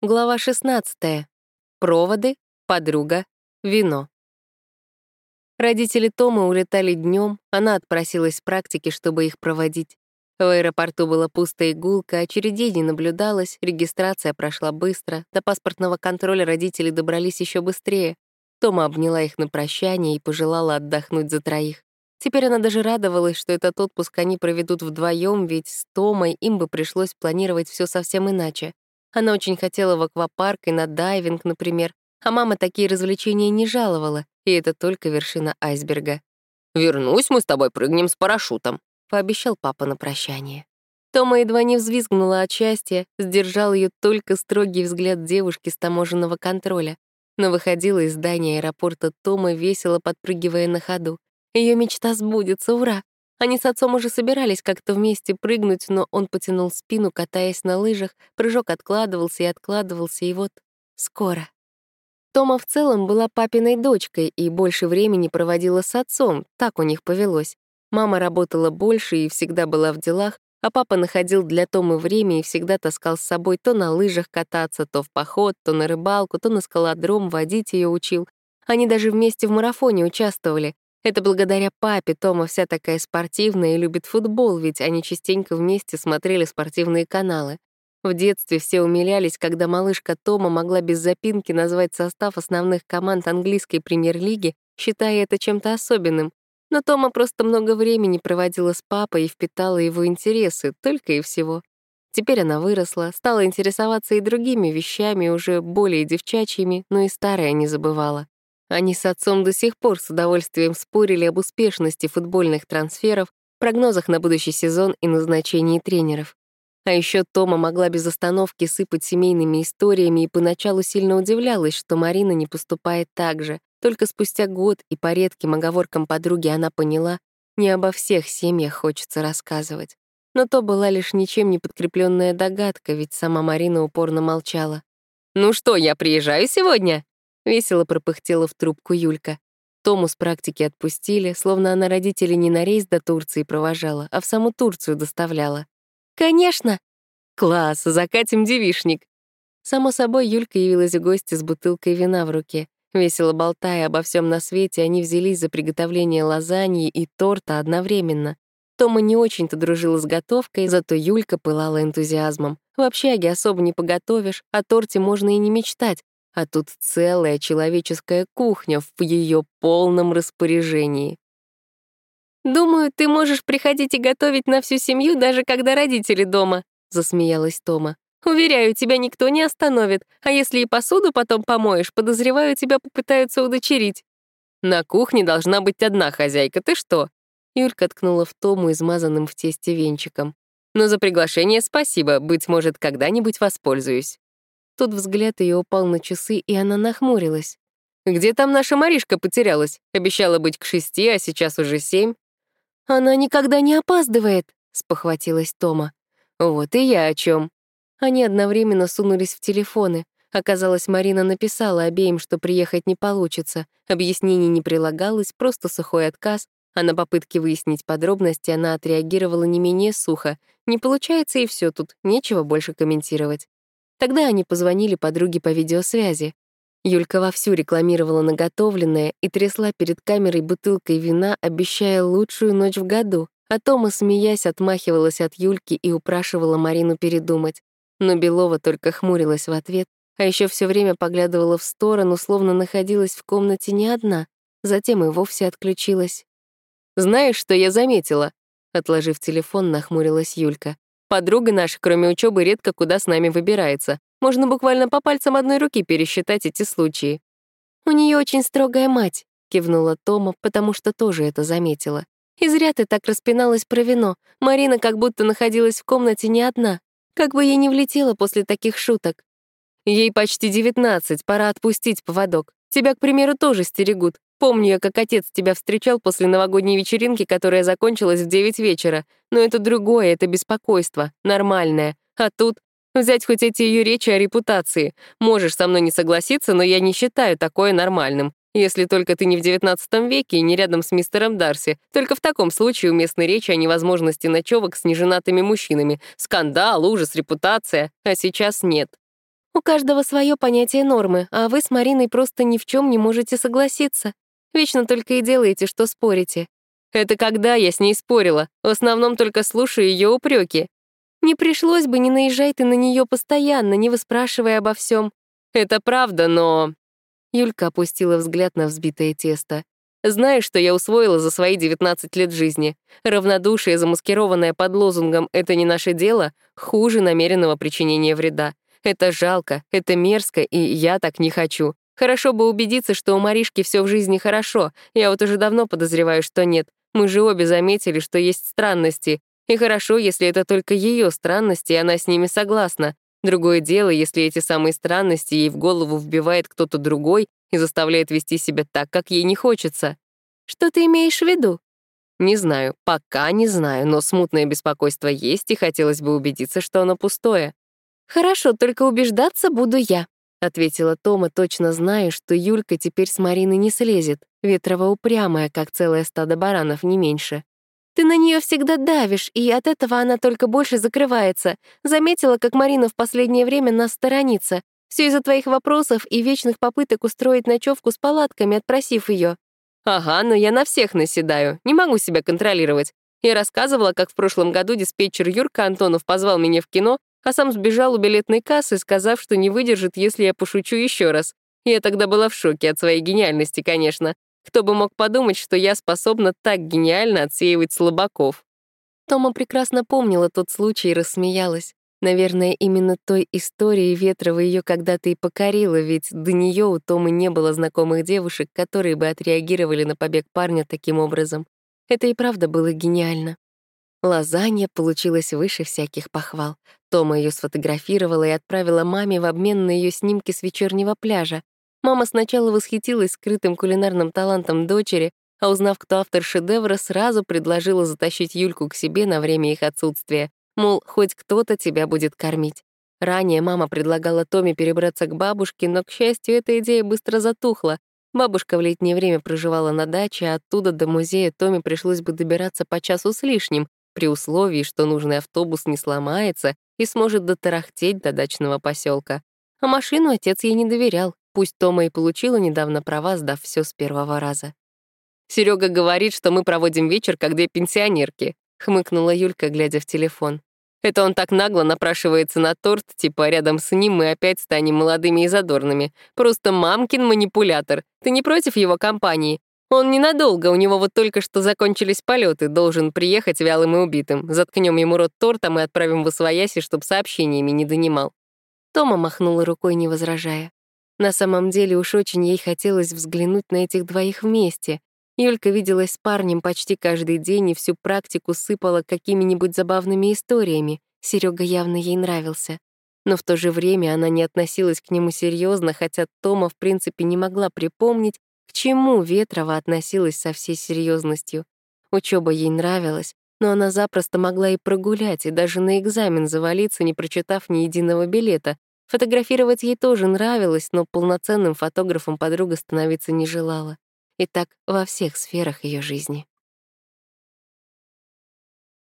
Глава 16. Проводы, подруга, вино. Родители Тома улетали днем, она отпросилась с практики, чтобы их проводить. В аэропорту было пусто и гулко, очередей не наблюдалось, регистрация прошла быстро, до паспортного контроля родители добрались еще быстрее. Тома обняла их на прощание и пожелала отдохнуть за троих. Теперь она даже радовалась, что этот отпуск они проведут вдвоем, ведь с Томой им бы пришлось планировать все совсем иначе. Она очень хотела в аквапарк и на дайвинг, например, а мама такие развлечения не жаловала, и это только вершина айсберга. «Вернусь, мы с тобой прыгнем с парашютом», — пообещал папа на прощание. Тома едва не взвизгнула от счастья, сдержал ее только строгий взгляд девушки с таможенного контроля. Но выходила из здания аэропорта Тома, весело подпрыгивая на ходу. Ее мечта сбудется, ура! Они с отцом уже собирались как-то вместе прыгнуть, но он потянул спину, катаясь на лыжах, прыжок откладывался и откладывался, и вот скоро. Тома в целом была папиной дочкой и больше времени проводила с отцом, так у них повелось. Мама работала больше и всегда была в делах, а папа находил для Томы время и всегда таскал с собой то на лыжах кататься, то в поход, то на рыбалку, то на скалодром водить ее учил. Они даже вместе в марафоне участвовали, это благодаря папе Тома вся такая спортивная и любит футбол, ведь они частенько вместе смотрели спортивные каналы. В детстве все умилялись, когда малышка Тома могла без запинки назвать состав основных команд английской премьер-лиги, считая это чем-то особенным. Но Тома просто много времени проводила с папой и впитала его интересы, только и всего. Теперь она выросла, стала интересоваться и другими вещами, уже более девчачьими, но и старое не забывала. Они с отцом до сих пор с удовольствием спорили об успешности футбольных трансферов, прогнозах на будущий сезон и назначении тренеров. А еще Тома могла без остановки сыпать семейными историями и поначалу сильно удивлялась, что Марина не поступает так же. Только спустя год и по редким оговоркам подруги она поняла, не обо всех семьях хочется рассказывать. Но то была лишь ничем не подкрепленная догадка, ведь сама Марина упорно молчала. «Ну что, я приезжаю сегодня?» Весело пропыхтела в трубку Юлька. Тому с практики отпустили, словно она родителей не на рейс до Турции провожала, а в саму Турцию доставляла. «Конечно!» «Класс, закатим девишник!» Само собой, Юлька явилась в гости с бутылкой вина в руке. Весело болтая обо всем на свете, они взялись за приготовление лазаньи и торта одновременно. Тома не очень-то дружила с готовкой, зато Юлька пылала энтузиазмом. В общаге особо не поготовишь, о торте можно и не мечтать, а тут целая человеческая кухня в ее полном распоряжении. «Думаю, ты можешь приходить и готовить на всю семью, даже когда родители дома», — засмеялась Тома. «Уверяю, тебя никто не остановит, а если и посуду потом помоешь, подозреваю, тебя попытаются удочерить». «На кухне должна быть одна хозяйка, ты что?» Юлька ткнула в Тому измазанным в тесте венчиком. «Но за приглашение спасибо, быть может, когда-нибудь воспользуюсь». Тут взгляд ее упал на часы, и она нахмурилась. «Где там наша Маришка потерялась? Обещала быть к шести, а сейчас уже семь». «Она никогда не опаздывает», — спохватилась Тома. «Вот и я о чем. Они одновременно сунулись в телефоны. Оказалось, Марина написала обеим, что приехать не получится. Объяснений не прилагалось, просто сухой отказ, а на попытки выяснить подробности она отреагировала не менее сухо. Не получается и все тут, нечего больше комментировать. Тогда они позвонили подруге по видеосвязи. Юлька вовсю рекламировала наготовленное и трясла перед камерой бутылкой вина, обещая лучшую ночь в году. А Тома, смеясь, отмахивалась от Юльки и упрашивала Марину передумать. Но Белова только хмурилась в ответ, а еще все время поглядывала в сторону, словно находилась в комнате не одна, затем и вовсе отключилась. «Знаешь, что я заметила?» Отложив телефон, нахмурилась Юлька. Подруга наша, кроме учебы, редко куда с нами выбирается. Можно буквально по пальцам одной руки пересчитать эти случаи. «У нее очень строгая мать», — кивнула Тома, потому что тоже это заметила. «И зря ты так распиналась про вино. Марина как будто находилась в комнате не одна. Как бы ей не влетело после таких шуток». «Ей почти девятнадцать, пора отпустить поводок. Тебя, к примеру, тоже стерегут. Помню я, как отец тебя встречал после новогодней вечеринки, которая закончилась в девять вечера. Но это другое, это беспокойство, нормальное. А тут взять хоть эти ее речи о репутации. Можешь со мной не согласиться, но я не считаю такое нормальным. Если только ты не в девятнадцатом веке и не рядом с мистером Дарси. Только в таком случае уместны речи о невозможности ночевок с неженатыми мужчинами. Скандал, ужас, репутация. А сейчас нет. У каждого свое понятие нормы, а вы с Мариной просто ни в чем не можете согласиться. Вечно только и делаете, что спорите. Это когда я с ней спорила. В основном только слушаю ее упреки. Не пришлось бы, не наезжай ты на нее постоянно, не выспрашивая обо всем. Это правда, но... Юлька опустила взгляд на взбитое тесто. Знаешь, что я усвоила за свои 19 лет жизни? Равнодушие, замаскированное под лозунгом «это не наше дело», хуже намеренного причинения вреда. Это жалко, это мерзко, и я так не хочу. Хорошо бы убедиться, что у Маришки все в жизни хорошо. Я вот уже давно подозреваю, что нет. Мы же обе заметили, что есть странности. И хорошо, если это только ее странности, и она с ними согласна. Другое дело, если эти самые странности ей в голову вбивает кто-то другой и заставляет вести себя так, как ей не хочется. Что ты имеешь в виду? Не знаю, пока не знаю, но смутное беспокойство есть, и хотелось бы убедиться, что оно пустое. Хорошо, только убеждаться буду я. — ответила Тома, точно зная, что Юлька теперь с Марины не слезет, ветрово упрямая, как целое стадо баранов, не меньше. «Ты на нее всегда давишь, и от этого она только больше закрывается. Заметила, как Марина в последнее время нас сторонится. Все из-за твоих вопросов и вечных попыток устроить ночевку с палатками, отпросив ее. «Ага, но я на всех наседаю, не могу себя контролировать. Я рассказывала, как в прошлом году диспетчер Юрка Антонов позвал меня в кино, а сам сбежал у билетной кассы, сказав, что не выдержит, если я пошучу еще раз. Я тогда была в шоке от своей гениальности, конечно. Кто бы мог подумать, что я способна так гениально отсеивать слабаков. Тома прекрасно помнила тот случай и рассмеялась. Наверное, именно той историей Ветрова ее когда-то и покорила, ведь до нее у Томы не было знакомых девушек, которые бы отреагировали на побег парня таким образом. Это и правда было гениально. Лазанья получилась выше всяких похвал. Тома ее сфотографировала и отправила маме в обмен на ее снимки с вечернего пляжа. Мама сначала восхитилась скрытым кулинарным талантом дочери, а узнав, кто автор шедевра, сразу предложила затащить Юльку к себе на время их отсутствия. Мол, хоть кто-то тебя будет кормить. Ранее мама предлагала Томе перебраться к бабушке, но, к счастью, эта идея быстро затухла. Бабушка в летнее время проживала на даче, а оттуда до музея Томе пришлось бы добираться по часу с лишним, при условии, что нужный автобус не сломается и сможет дотарахтеть до дачного поселка. А машину отец ей не доверял, пусть Тома и получила недавно права, сдав все с первого раза. Серега говорит, что мы проводим вечер, как две пенсионерки», — хмыкнула Юлька, глядя в телефон. «Это он так нагло напрашивается на торт, типа рядом с ним мы опять станем молодыми и задорными. Просто мамкин манипулятор. Ты не против его компании? Он ненадолго, у него вот только что закончились полеты, должен приехать вялым и убитым. Заткнем ему рот тортом и отправим в освояси, чтоб сообщениями не донимал». Тома махнула рукой, не возражая. На самом деле уж очень ей хотелось взглянуть на этих двоих вместе. Юлька виделась с парнем почти каждый день и всю практику сыпала какими-нибудь забавными историями. Серега явно ей нравился. Но в то же время она не относилась к нему серьезно, хотя Тома, в принципе, не могла припомнить, к чему Ветрова относилась со всей серьезностью. Учеба ей нравилась, но она запросто могла и прогулять, и даже на экзамен завалиться, не прочитав ни единого билета. Фотографировать ей тоже нравилось, но полноценным фотографом подруга становиться не желала. И так во всех сферах ее жизни.